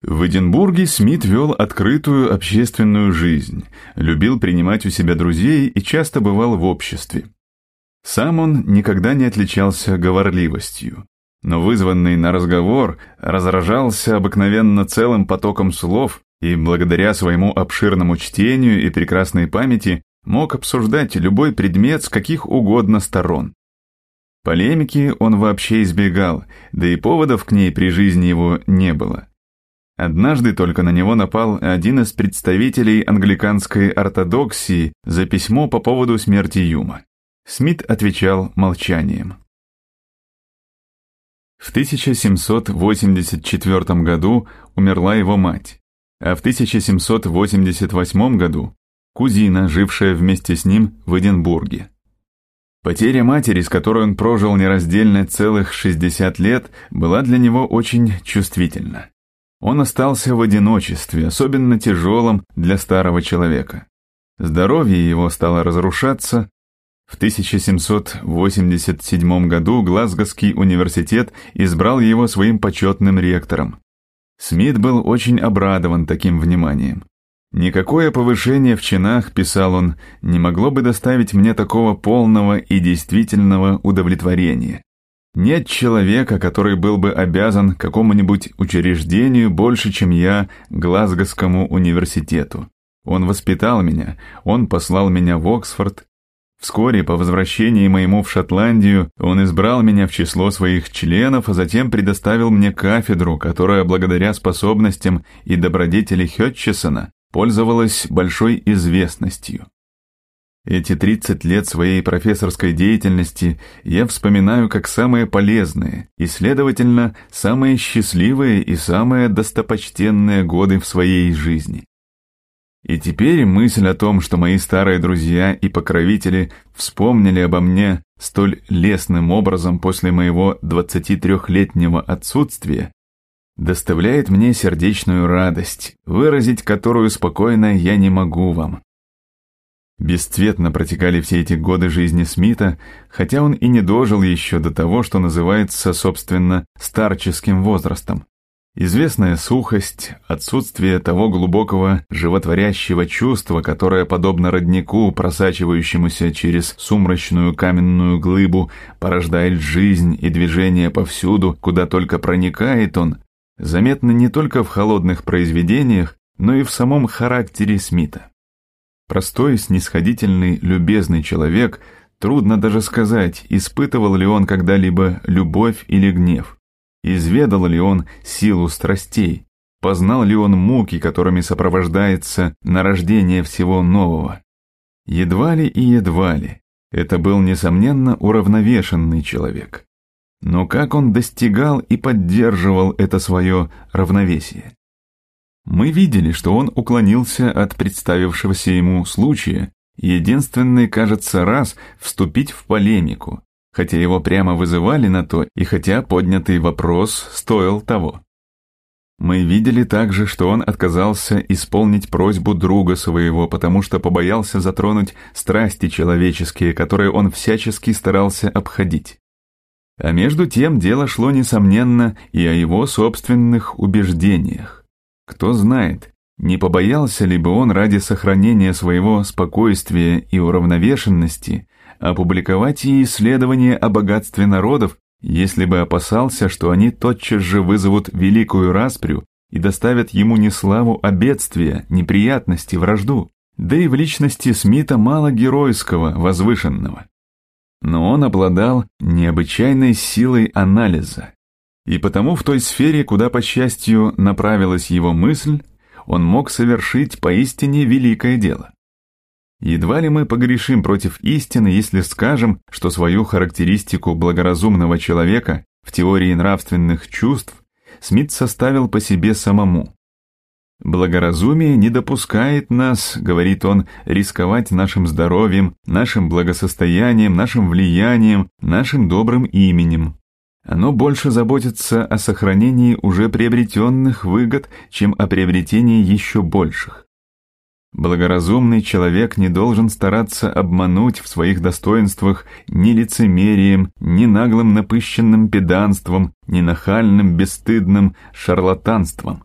В Эдинбурге Смит вел открытую общественную жизнь, любил принимать у себя друзей и часто бывал в обществе. Сам он никогда не отличался говорливостью, но вызванный на разговор разражался обыкновенно целым потоком слов и благодаря своему обширному чтению и прекрасной памяти мог обсуждать любой предмет с каких угодно сторон. Полемики он вообще избегал, да и поводов к ней при жизни его не было. Однажды только на него напал один из представителей англиканской ортодоксии за письмо по поводу смерти Юма. Смит отвечал молчанием. В 1784 году умерла его мать, а в 1788 году кузина, жившая вместе с ним в Эдинбурге. Потеря матери, с которой он прожил нераздельно целых 60 лет, была для него очень чувствительна. Он остался в одиночестве, особенно тяжелом для старого человека. Здоровье его стало разрушаться. В 1787 году Глазгоский университет избрал его своим почетным ректором. Смит был очень обрадован таким вниманием. «Никакое повышение в чинах, — писал он, — не могло бы доставить мне такого полного и действительного удовлетворения. Нет человека, который был бы обязан какому-нибудь учреждению больше, чем я Глазгоскому университету. Он воспитал меня, он послал меня в Оксфорд. Вскоре, по возвращении моему в Шотландию, он избрал меня в число своих членов, а затем предоставил мне кафедру, которая, благодаря способностям и добродетели Хетчесона, пользовалась большой известностью. Эти 30 лет своей профессорской деятельности я вспоминаю как самые полезные и, следовательно, самые счастливые и самые достопочтенные годы в своей жизни. И теперь мысль о том, что мои старые друзья и покровители вспомнили обо мне столь лестным образом после моего 23-летнего отсутствия, доставляет мне сердечную радость, выразить которую спокойно я не могу вам. Бесцветно протекали все эти годы жизни Смита, хотя он и не дожил еще до того, что называется, собственно, старческим возрастом. Известная сухость, отсутствие того глубокого животворящего чувства, которое, подобно роднику, просачивающемуся через сумрачную каменную глыбу, порождает жизнь и движение повсюду, куда только проникает он, заметно не только в холодных произведениях, но и в самом характере Смита. Простой, снисходительный, любезный человек, трудно даже сказать, испытывал ли он когда-либо любовь или гнев. Изведал ли он силу страстей? Познал ли он муки, которыми сопровождается нарождение всего нового? Едва ли и едва ли. Это был, несомненно, уравновешенный человек. Но как он достигал и поддерживал это свое равновесие? Мы видели, что он уклонился от представившегося ему случая, единственный, кажется, раз вступить в полемику, хотя его прямо вызывали на то, и хотя поднятый вопрос стоил того. Мы видели также, что он отказался исполнить просьбу друга своего, потому что побоялся затронуть страсти человеческие, которые он всячески старался обходить. А между тем дело шло, несомненно, и о его собственных убеждениях. Кто знает, не побоялся ли бы он ради сохранения своего спокойствия и уравновешенности опубликовать и исследования о богатстве народов, если бы опасался, что они тотчас же вызовут великую распрю и доставят ему не славу, а бедствия, неприятности, вражду. Да и в личности Смита мало геройского, возвышенного. Но он обладал необычайной силой анализа, и потому в той сфере, куда, по счастью, направилась его мысль, он мог совершить поистине великое дело. Едва ли мы погрешим против истины, если скажем, что свою характеристику благоразумного человека в теории нравственных чувств Смит составил по себе самому. «Благоразумие не допускает нас, — говорит он, — рисковать нашим здоровьем, нашим благосостоянием, нашим влиянием, нашим добрым именем. Оно больше заботится о сохранении уже приобретенных выгод, чем о приобретении еще больших. Благоразумный человек не должен стараться обмануть в своих достоинствах ни лицемерием, ни наглым напыщенным педанством, ни нахальным, бесстыдным шарлатанством.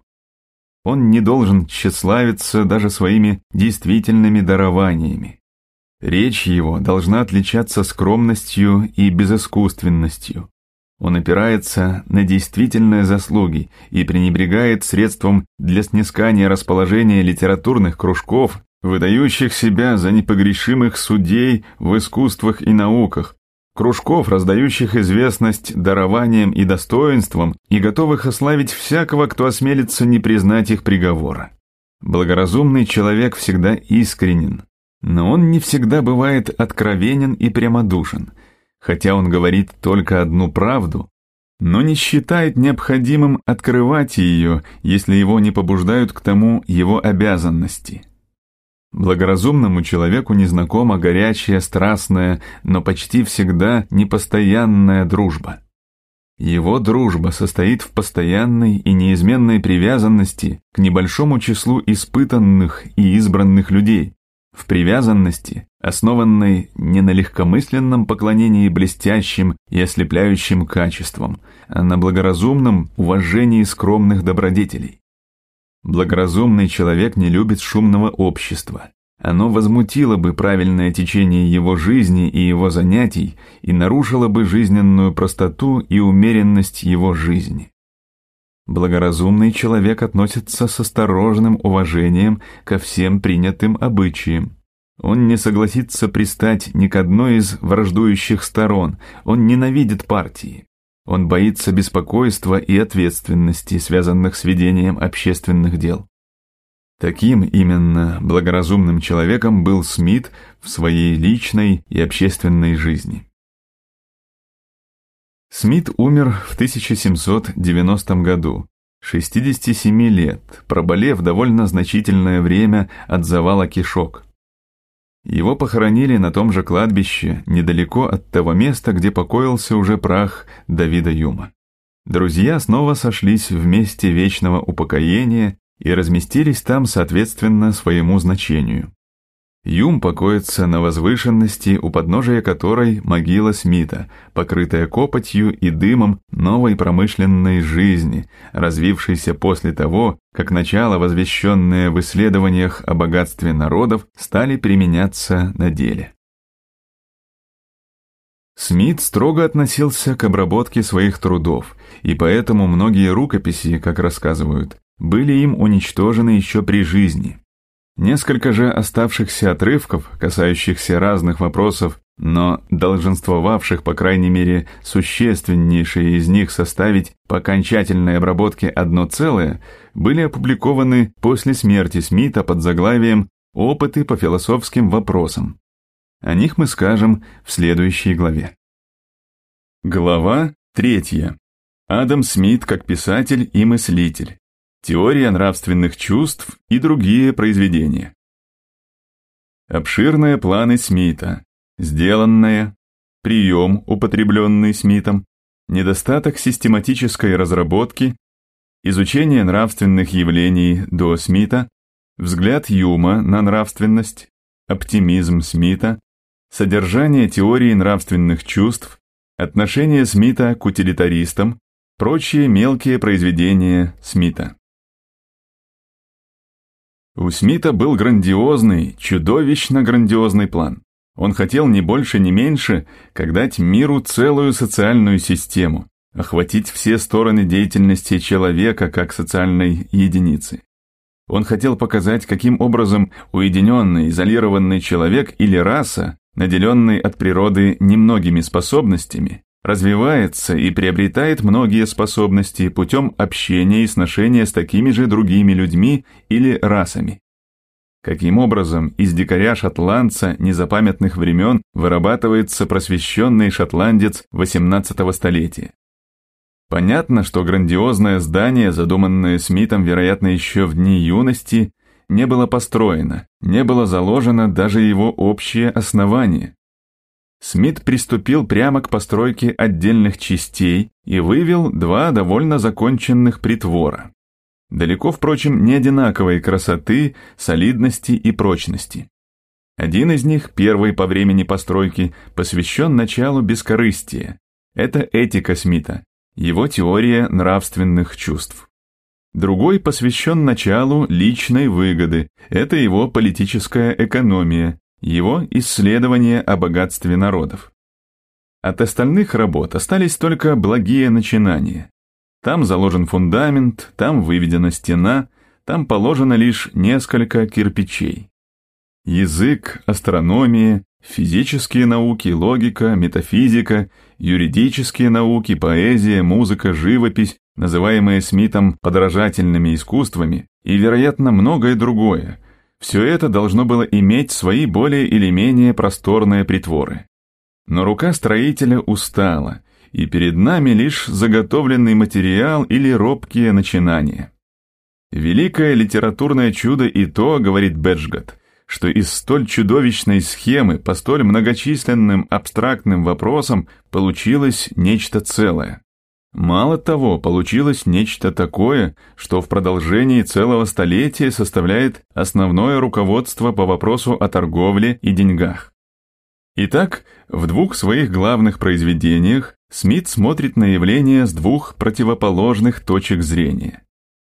Он не должен тщеславиться даже своими действительными дарованиями. Речь его должна отличаться скромностью и безыскусственностью. Он опирается на действительные заслуги и пренебрегает средством для снискания расположения литературных кружков, выдающих себя за непогрешимых судей в искусствах и науках, кружков, раздающих известность дарованием и достоинством и готовых ославить всякого, кто осмелится не признать их приговора. Благоразумный человек всегда искренен, но он не всегда бывает откровенен и прямодушен хотя он говорит только одну правду, но не считает необходимым открывать ее, если его не побуждают к тому его обязанности. Благоразумному человеку незнакома горячая, страстная, но почти всегда непостоянная дружба. Его дружба состоит в постоянной и неизменной привязанности к небольшому числу испытанных и избранных людей, в привязанности, основанной не на легкомысленном поклонении блестящим и ослепляющим качествам, а на благоразумном уважении скромных добродетелей. Благоразумный человек не любит шумного общества. Оно возмутило бы правильное течение его жизни и его занятий и нарушило бы жизненную простоту и умеренность его жизни. Благоразумный человек относится с осторожным уважением ко всем принятым обычаям. Он не согласится пристать ни к одной из враждующих сторон, он ненавидит партии. Он боится беспокойства и ответственности, связанных с ведением общественных дел. Таким именно благоразумным человеком был Смит в своей личной и общественной жизни. Смит умер в 1790 году, 67 лет, проболев довольно значительное время от завала кишок. Его похоронили на том же кладбище, недалеко от того места, где покоился уже прах Давида Юма. Друзья снова сошлись вместе вечного упокоения и разместились там соответственно своему значению. Юм покоится на возвышенности, у подножия которой могила Смита, покрытая копотью и дымом новой промышленной жизни, развившейся после того, как начало, возвещенное в исследованиях о богатстве народов, стали применяться на деле. Смит строго относился к обработке своих трудов, и поэтому многие рукописи, как рассказывают, были им уничтожены еще при жизни – Несколько же оставшихся отрывков, касающихся разных вопросов, но долженствовавших, по крайней мере, существеннейшие из них составить по окончательной обработке одно целое, были опубликованы после смерти Смита под заглавием «Опыты по философским вопросам». О них мы скажем в следующей главе. Глава третья. Адам Смит как писатель и мыслитель. Теория нравственных чувств и другие произведения. Обширные планы Смита, сделанные, прием, употребленный Смитом, недостаток систематической разработки, изучение нравственных явлений до Смита, взгляд Юма на нравственность, оптимизм Смита, содержание теории нравственных чувств, отношение Смита к утилитаристам, прочие мелкие произведения Смита. У Смита был грандиозный, чудовищно грандиозный план. Он хотел не больше, не меньше, как дать миру целую социальную систему, охватить все стороны деятельности человека как социальной единицы. Он хотел показать, каким образом уединенный, изолированный человек или раса, наделенный от природы немногими способностями, развивается и приобретает многие способности путем общения и сношения с такими же другими людьми или расами. Каким образом из дикаря-шотландца незапамятных времен вырабатывается просвещенный шотландец XVIII столетия? Понятно, что грандиозное здание, задуманное Смитом, вероятно, еще в дни юности, не было построено, не было заложено даже его общее основание, Смит приступил прямо к постройке отдельных частей и вывел два довольно законченных притвора. Далеко, впрочем, не одинаковые красоты, солидности и прочности. Один из них, первый по времени постройки, посвящен началу бескорыстия. Это этика Смита, его теория нравственных чувств. Другой посвящен началу личной выгоды, это его политическая экономия, его «Исследование о богатстве народов». От остальных работ остались только благие начинания. Там заложен фундамент, там выведена стена, там положено лишь несколько кирпичей. Язык, астрономия, физические науки, логика, метафизика, юридические науки, поэзия, музыка, живопись, называемые Смитом подражательными искусствами, и, вероятно, многое другое – все это должно было иметь свои более или менее просторные притворы. Но рука строителя устала, и перед нами лишь заготовленный материал или робкие начинания. Великое литературное чудо и то, говорит Беджгот, что из столь чудовищной схемы по столь многочисленным абстрактным вопросам получилось нечто целое. Мало того, получилось нечто такое, что в продолжении целого столетия составляет основное руководство по вопросу о торговле и деньгах. Итак, в двух своих главных произведениях Смит смотрит на явление с двух противоположных точек зрения.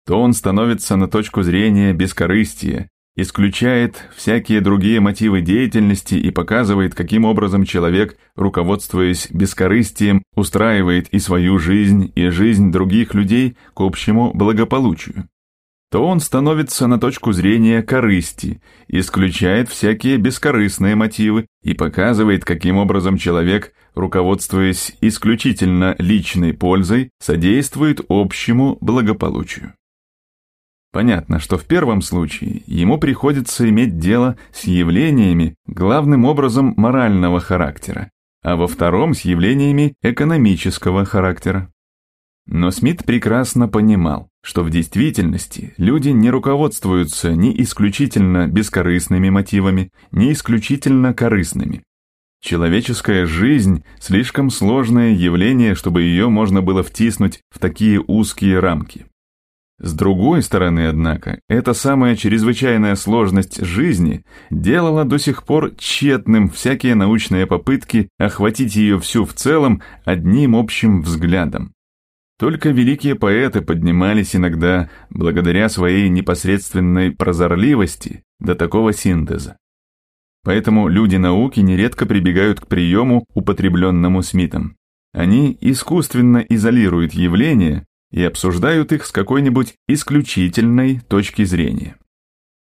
То он становится на точку зрения бескорыстия, исключает всякие другие мотивы деятельности и показывает, каким образом человек, руководствуясь бескорыстием, устраивает и свою жизнь, и жизнь других людей к общему благополучию, то он становится на точку зрения корысти, исключает всякие бескорыстные мотивы и показывает, каким образом человек, руководствуясь исключительно личной пользой, содействует общему благополучию. Понятно, что в первом случае ему приходится иметь дело с явлениями, главным образом морального характера, а во втором с явлениями экономического характера. Но Смит прекрасно понимал, что в действительности люди не руководствуются ни исключительно бескорыстными мотивами, ни исключительно корыстными. Человеческая жизнь – слишком сложное явление, чтобы ее можно было втиснуть в такие узкие рамки. С другой стороны, однако, эта самая чрезвычайная сложность жизни делала до сих пор тщетным всякие научные попытки охватить ее всю в целом одним общим взглядом. Только великие поэты поднимались иногда, благодаря своей непосредственной прозорливости, до такого синтеза. Поэтому люди науки нередко прибегают к приему, употребленному Смитом. Они искусственно изолируют явление, и обсуждают их с какой-нибудь исключительной точки зрения.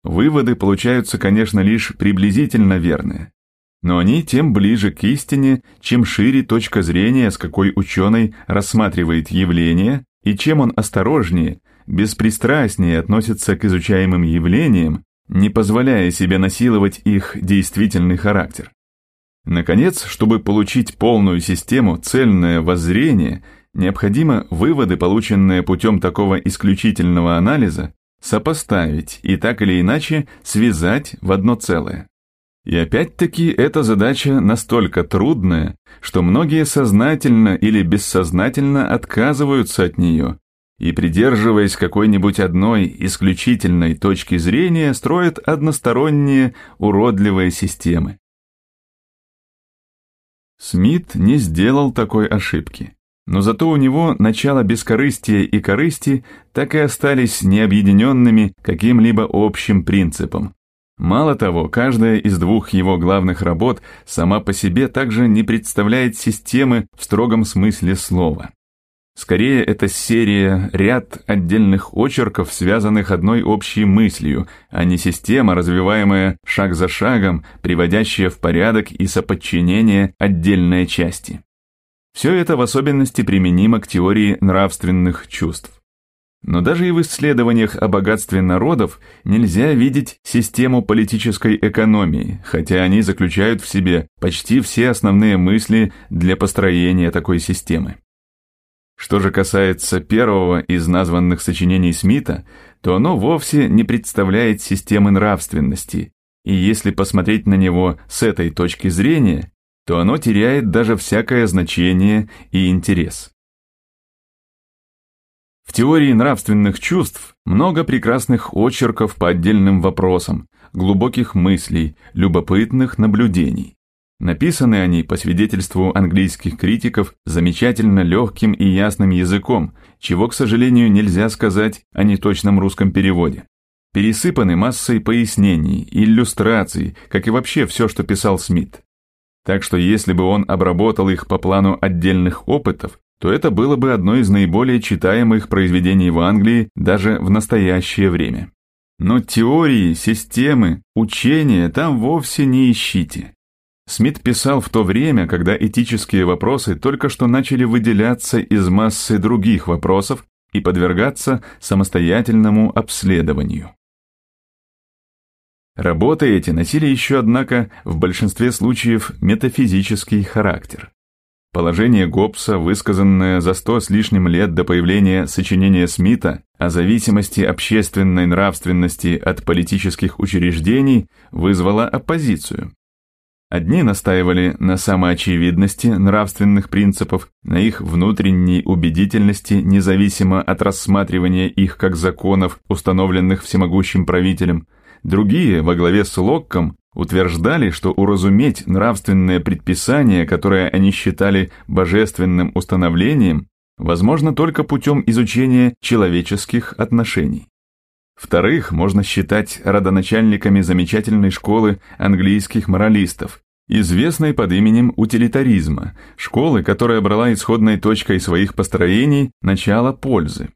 Выводы получаются, конечно, лишь приблизительно верные, но они тем ближе к истине, чем шире точка зрения, с какой ученый рассматривает явление, и чем он осторожнее, беспристрастнее относится к изучаемым явлениям, не позволяя себе насиловать их действительный характер. Наконец, чтобы получить полную систему, цельное воззрение – необходимо выводы, полученные путем такого исключительного анализа, сопоставить и так или иначе связать в одно целое. И опять-таки эта задача настолько трудная, что многие сознательно или бессознательно отказываются от нее и, придерживаясь какой-нибудь одной исключительной точки зрения, строят односторонние уродливые системы. Смит не сделал такой ошибки. Но зато у него начало бескорыстия и корысти так и остались необъединенными каким-либо общим принципом. Мало того, каждая из двух его главных работ сама по себе также не представляет системы в строгом смысле слова. Скорее, это серия, ряд отдельных очерков, связанных одной общей мыслью, а не система, развиваемая шаг за шагом, приводящая в порядок и соподчинение отдельной части. Все это в особенности применимо к теории нравственных чувств. Но даже и в исследованиях о богатстве народов нельзя видеть систему политической экономии, хотя они заключают в себе почти все основные мысли для построения такой системы. Что же касается первого из названных сочинений Смита, то оно вовсе не представляет системы нравственности, и если посмотреть на него с этой точки зрения, то оно теряет даже всякое значение и интерес. В теории нравственных чувств много прекрасных очерков по отдельным вопросам, глубоких мыслей, любопытных наблюдений. Написаны они, по свидетельству английских критиков, замечательно легким и ясным языком, чего, к сожалению, нельзя сказать о неточном русском переводе. Пересыпаны массой пояснений, иллюстраций, как и вообще все, что писал Смит. Так что если бы он обработал их по плану отдельных опытов, то это было бы одно из наиболее читаемых произведений в Англии даже в настоящее время. Но теории, системы, учения там вовсе не ищите. Смит писал в то время, когда этические вопросы только что начали выделяться из массы других вопросов и подвергаться самостоятельному обследованию. Работы эти носили еще, однако, в большинстве случаев метафизический характер. Положение Гоббса, высказанное за сто с лишним лет до появления сочинения Смита о зависимости общественной нравственности от политических учреждений, вызвало оппозицию. Одни настаивали на самоочевидности нравственных принципов, на их внутренней убедительности, независимо от рассматривания их как законов, установленных всемогущим правителем – Другие, во главе с Локком, утверждали, что уразуметь нравственное предписание, которое они считали божественным установлением, возможно только путем изучения человеческих отношений. Вторых можно считать родоначальниками замечательной школы английских моралистов, известной под именем утилитаризма, школы, которая брала исходной точкой своих построений начало пользы.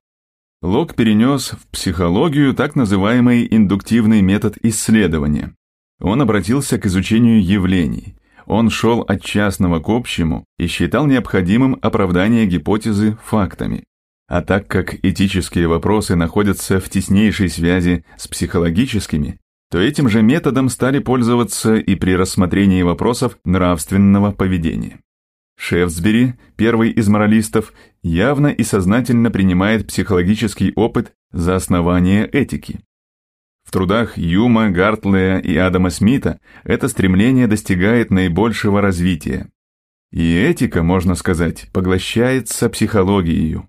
Лок перенес в психологию так называемый индуктивный метод исследования. Он обратился к изучению явлений. Он шел от частного к общему и считал необходимым оправдание гипотезы фактами. А так как этические вопросы находятся в теснейшей связи с психологическими, то этим же методом стали пользоваться и при рассмотрении вопросов нравственного поведения. Шефсбери, первый из моралистов, явно и сознательно принимает психологический опыт за основание этики. В трудах Юма, Гартлея и Адама Смита это стремление достигает наибольшего развития. И этика, можно сказать, поглощается психологией.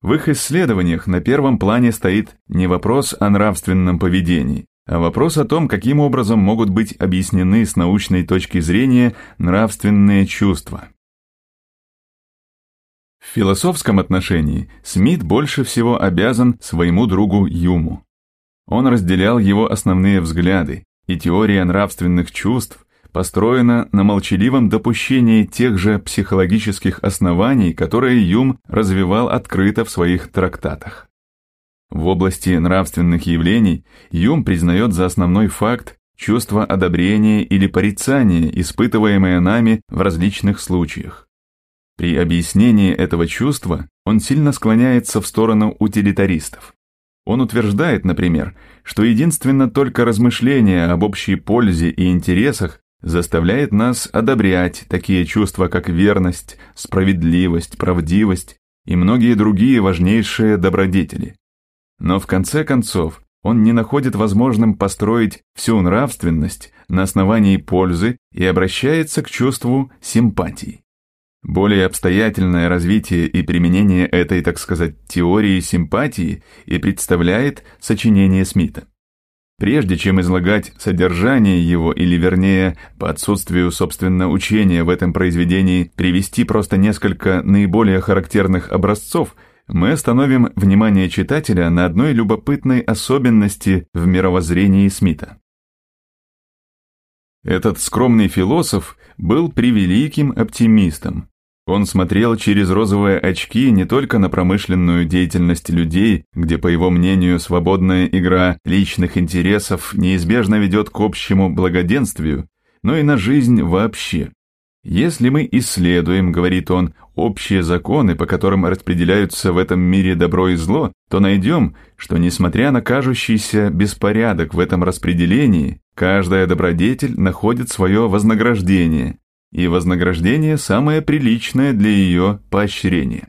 В их исследованиях на первом плане стоит не вопрос о нравственном поведении, а вопрос о том, каким образом могут быть объяснены с научной точки зрения нравственные чувства. В философском отношении Смит больше всего обязан своему другу Юму. Он разделял его основные взгляды, и теория нравственных чувств построена на молчаливом допущении тех же психологических оснований, которые Юм развивал открыто в своих трактатах. В области нравственных явлений Юм признает за основной факт чувство одобрения или порицания, испытываемое нами в различных случаях. При объяснении этого чувства он сильно склоняется в сторону утилитаристов. Он утверждает, например, что единственно только размышление об общей пользе и интересах заставляет нас одобрять такие чувства, как верность, справедливость, правдивость и многие другие важнейшие добродетели. Но в конце концов, он не находит возможным построить всю нравственность на основании пользы и обращается к чувству симпатии. Более обстоятельное развитие и применение этой, так сказать, теории симпатии и представляет сочинение Смита. Прежде чем излагать содержание его, или вернее, по отсутствию, собственно, учения в этом произведении, привести просто несколько наиболее характерных образцов, мы остановим внимание читателя на одной любопытной особенности в мировоззрении Смита. Этот скромный философ был превеликим оптимистом. Он смотрел через розовые очки не только на промышленную деятельность людей, где, по его мнению, свободная игра личных интересов неизбежно ведет к общему благоденствию, но и на жизнь вообще. Если мы исследуем, говорит он, общие законы, по которым распределяются в этом мире добро и зло, то найдем, что несмотря на кажущийся беспорядок в этом распределении, каждая добродетель находит свое вознаграждение, и вознаграждение самое приличное для ее поощрения.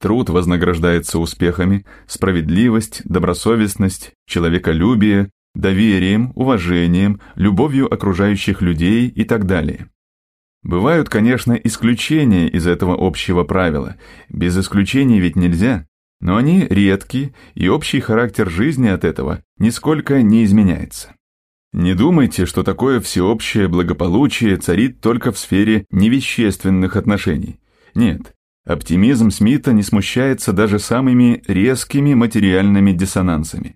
Труд вознаграждается успехами, справедливость, добросовестность, человеколюбие, доверием, уважением, любовью окружающих людей и так далее. Бывают, конечно, исключения из этого общего правила. Без исключений ведь нельзя. Но они редки, и общий характер жизни от этого нисколько не изменяется. Не думайте, что такое всеобщее благополучие царит только в сфере невещественных отношений. Нет, оптимизм Смита не смущается даже самыми резкими материальными диссонансами.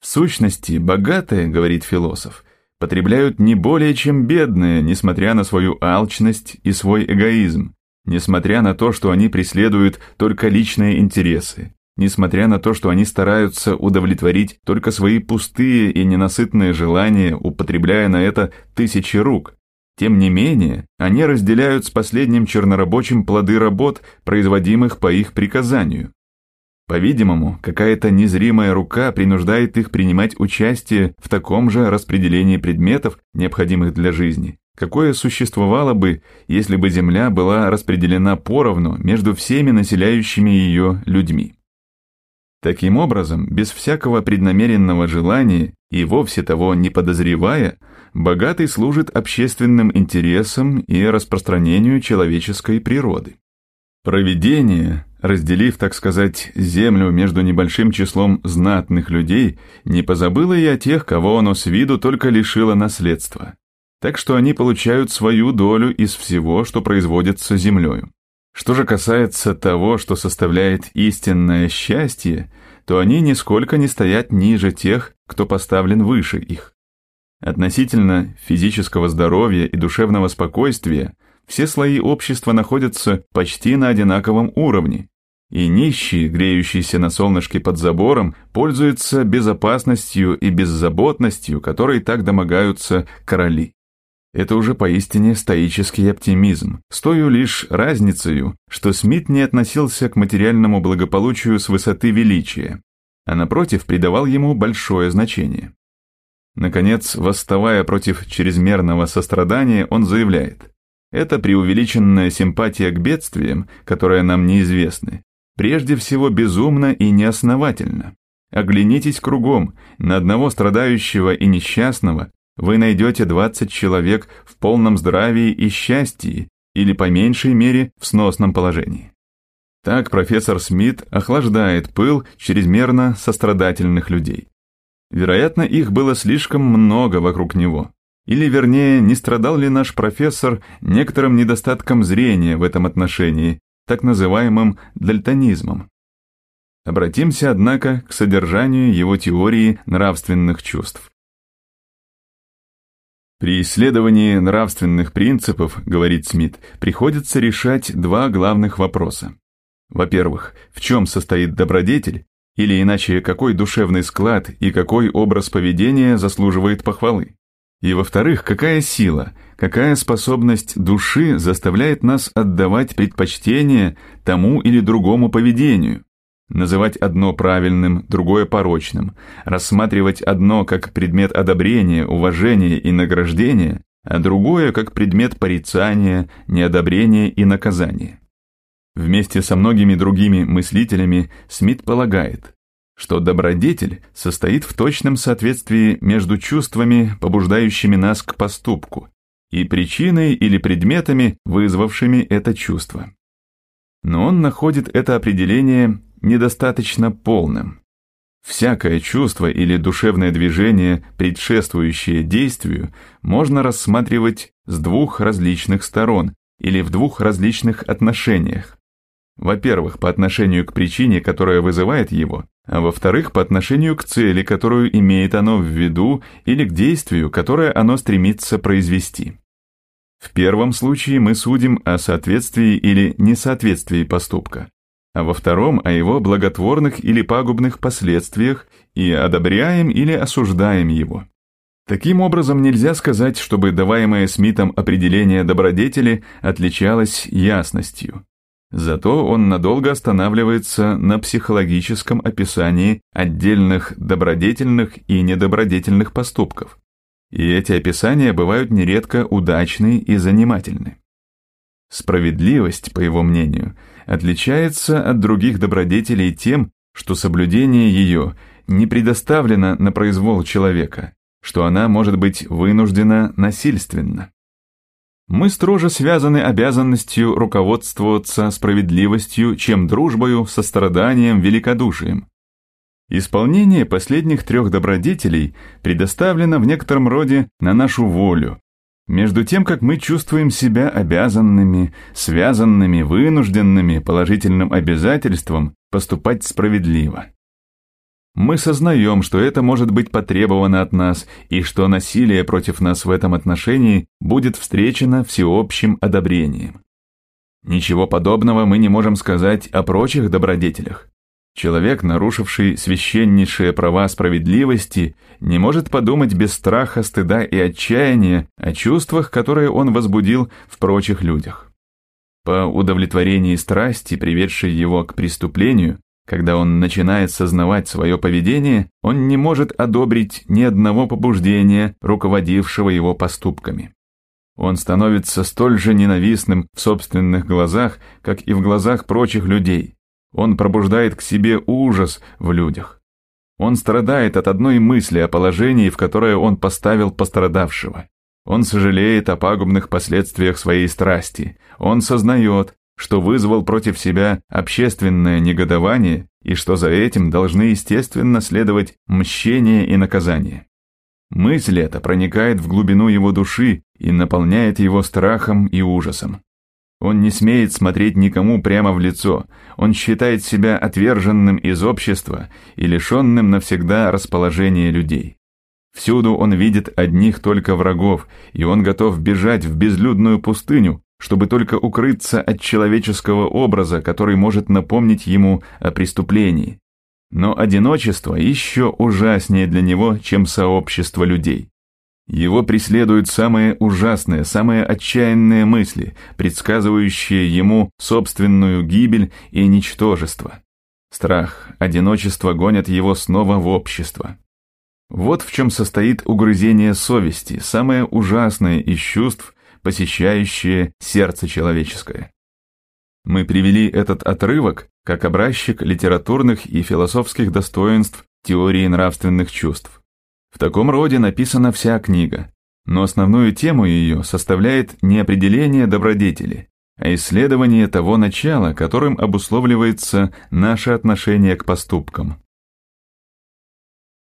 В сущности, богатое, говорит философ, потребляют не более чем бедные, несмотря на свою алчность и свой эгоизм, несмотря на то, что они преследуют только личные интересы, несмотря на то, что они стараются удовлетворить только свои пустые и ненасытные желания, употребляя на это тысячи рук. Тем не менее, они разделяют с последним чернорабочим плоды работ, производимых по их приказанию. По-видимому, какая-то незримая рука принуждает их принимать участие в таком же распределении предметов, необходимых для жизни, какое существовало бы, если бы Земля была распределена поровну между всеми населяющими ее людьми. Таким образом, без всякого преднамеренного желания и вовсе того не подозревая, богатый служит общественным интересам и распространению человеческой природы. Проведение разделив, так сказать, землю между небольшим числом знатных людей, не позабыла и о тех, кого оно с виду только лишило наследства. Так что они получают свою долю из всего, что производится землею. Что же касается того, что составляет истинное счастье, то они нисколько не стоят ниже тех, кто поставлен выше их. Относительно физического здоровья и душевного спокойствия все слои общества находятся почти на одинаковом уровне, и нищий, греющийся на солнышке под забором, пользуется безопасностью и беззаботностью, которой так домогаются короли. Это уже поистине стоический оптимизм, с той лишь разницей, что Смит не относился к материальному благополучию с высоты величия, а напротив придавал ему большое значение. Наконец, восставая против чрезмерного сострадания, он заявляет, «Это преувеличенная симпатия к бедствиям, которые нам неизвестны, Прежде всего безумно и неосновательно. Оглянитесь кругом, на одного страдающего и несчастного вы найдете 20 человек в полном здравии и счастье, или по меньшей мере в сносном положении. Так профессор Смит охлаждает пыл чрезмерно сострадательных людей. Вероятно, их было слишком много вокруг него. Или, вернее, не страдал ли наш профессор некоторым недостатком зрения в этом отношении, так называемым дальтонизмом. Обратимся, однако, к содержанию его теории нравственных чувств. При исследовании нравственных принципов, говорит Смит, приходится решать два главных вопроса. Во-первых, в чем состоит добродетель, или иначе, какой душевный склад и какой образ поведения заслуживает похвалы? И во-вторых, какая сила, какая способность души заставляет нас отдавать предпочтение тому или другому поведению? Называть одно правильным, другое порочным, рассматривать одно как предмет одобрения, уважения и награждения, а другое как предмет порицания, неодобрения и наказания. Вместе со многими другими мыслителями Смит полагает, что добродетель состоит в точном соответствии между чувствами, побуждающими нас к поступку, и причиной или предметами, вызвавшими это чувство. Но он находит это определение недостаточно полным. Всякое чувство или душевное движение, предшествующее действию, можно рассматривать с двух различных сторон или в двух различных отношениях. Во-первых, по отношению к причине, которая вызывает его, а во-вторых, по отношению к цели, которую имеет оно в виду, или к действию, которое оно стремится произвести. В первом случае мы судим о соответствии или несоответствии поступка, а во втором – о его благотворных или пагубных последствиях и одобряем или осуждаем его. Таким образом, нельзя сказать, чтобы даваемое Смитом определение добродетели отличалось ясностью. Зато он надолго останавливается на психологическом описании отдельных добродетельных и недобродетельных поступков. И эти описания бывают нередко удачны и занимательны. Справедливость, по его мнению, отличается от других добродетелей тем, что соблюдение ее не предоставлено на произвол человека, что она может быть вынуждена насильственно. Мы строже связаны обязанностью руководствоваться справедливостью, чем дружбою, состраданием, великодушием. Исполнение последних трех добродетелей предоставлено в некотором роде на нашу волю, между тем, как мы чувствуем себя обязанными, связанными, вынужденными положительным обязательством поступать справедливо. Мы сознаем, что это может быть потребовано от нас и что насилие против нас в этом отношении будет встречено всеобщим одобрением. Ничего подобного мы не можем сказать о прочих добродетелях. Человек, нарушивший священнейшие права справедливости, не может подумать без страха, стыда и отчаяния о чувствах, которые он возбудил в прочих людях. По удовлетворении страсти, приведшей его к преступлению, когда он начинает сознавать свое поведение, он не может одобрить ни одного побуждения, руководившего его поступками. Он становится столь же ненавистным в собственных глазах, как и в глазах прочих людей. Он пробуждает к себе ужас в людях. Он страдает от одной мысли о положении, в которое он поставил пострадавшего. Он сожалеет о пагубных последствиях своей страсти. Он сознает, что вызвал против себя общественное негодование и что за этим должны естественно следовать мщение и наказание. Мысль эта проникает в глубину его души и наполняет его страхом и ужасом. Он не смеет смотреть никому прямо в лицо, он считает себя отверженным из общества и лишенным навсегда расположения людей. Всюду он видит одних только врагов, и он готов бежать в безлюдную пустыню, чтобы только укрыться от человеческого образа, который может напомнить ему о преступлении. Но одиночество еще ужаснее для него, чем сообщество людей. Его преследуют самые ужасные, самые отчаянные мысли, предсказывающие ему собственную гибель и ничтожество. Страх, одиночество гонят его снова в общество. Вот в чем состоит угрызение совести, самое ужасное из чувств, посещающее сердце человеческое. Мы привели этот отрывок как образчик литературных и философских достоинств теории нравственных чувств. В таком роде написана вся книга, но основную тему ее составляет не определение добродетели, а исследование того начала, которым обусловливается наше отношение к поступкам.